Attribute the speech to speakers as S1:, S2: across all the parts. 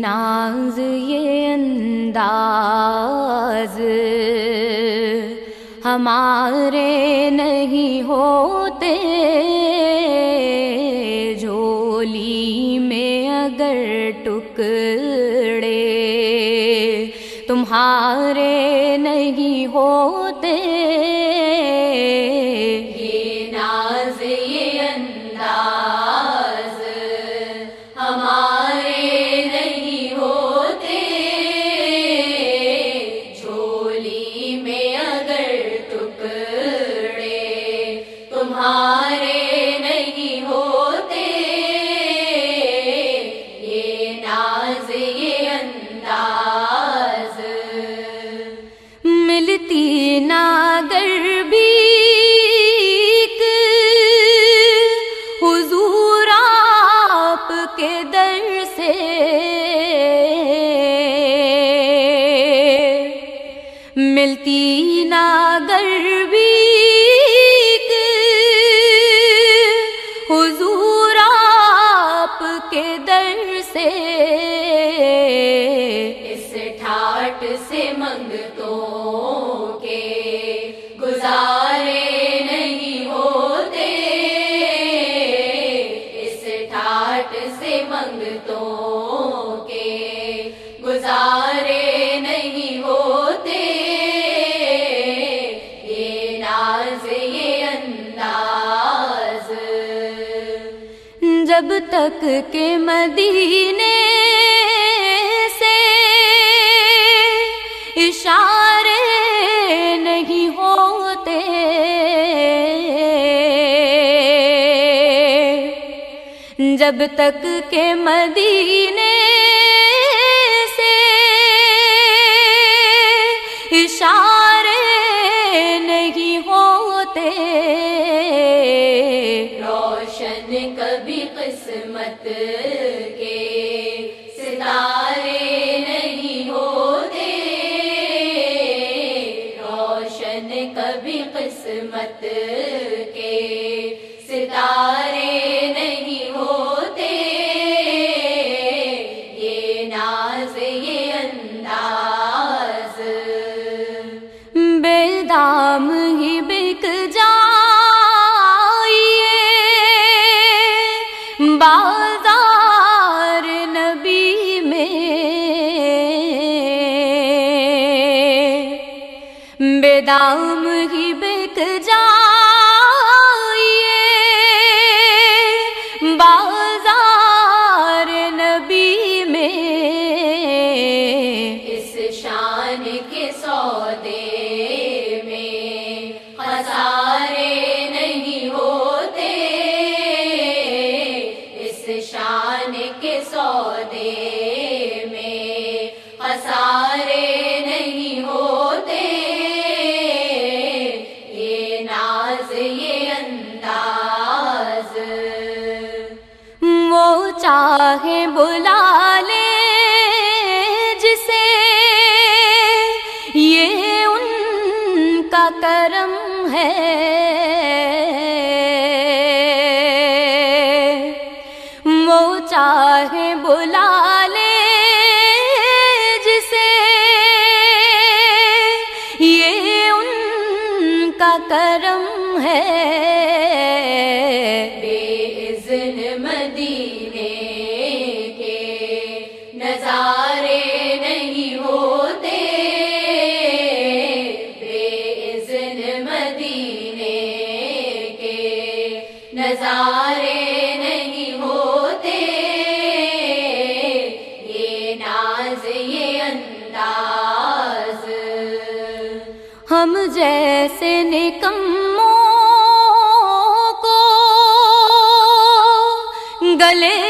S1: ناز یہ انداز۔ ہمارے نہیں ہوتے جھولی میں اگر ٹکڑے۔ تمہارے نہیں ہوتے
S2: یہ ناز
S1: جب تک کہ مدینے سے اشارے نہیں ہوتے۔ جب تک کہ مدینے
S2: قسمت کے ستارے نہیں ہوتے، روشن کبھی قسمت کے ستارے نہیں ہوتے۔ یہ ناز، یہ انداز،
S1: بے دام ہی بک دام ہی بک جائیے۔ بازار نبی میں
S2: اس شان کے سودے میں خسارے نہیں ہوتے۔ اس شان کے سودے
S1: چاہے بلا لے جسے۔ یہ ان کا کرم ہے۔ وہ چاہے بلا لے جسے۔ یہ ان کا کرم ہے۔
S2: نظارے نہیں ہوتے۔ بے اذن مدینے کے نظارے نہیں ہوتے۔ یہ ناز، یہ انداز۔
S1: ہم جیسے نکموں کو گلے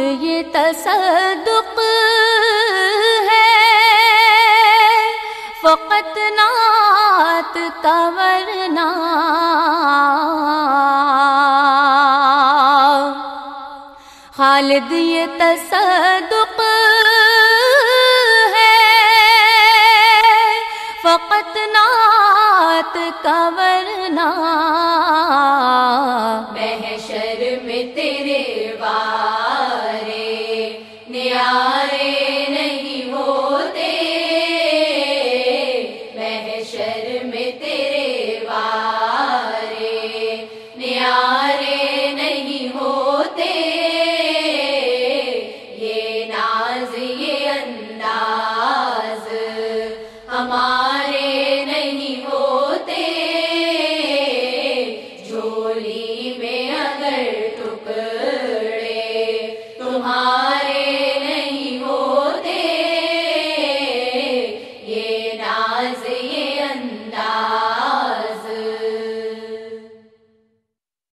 S1: یہ تصدق ہے۔ فقط نعت کا ورنہ خالد یہ تصدق ہے۔ فقط نعت کا ورنہ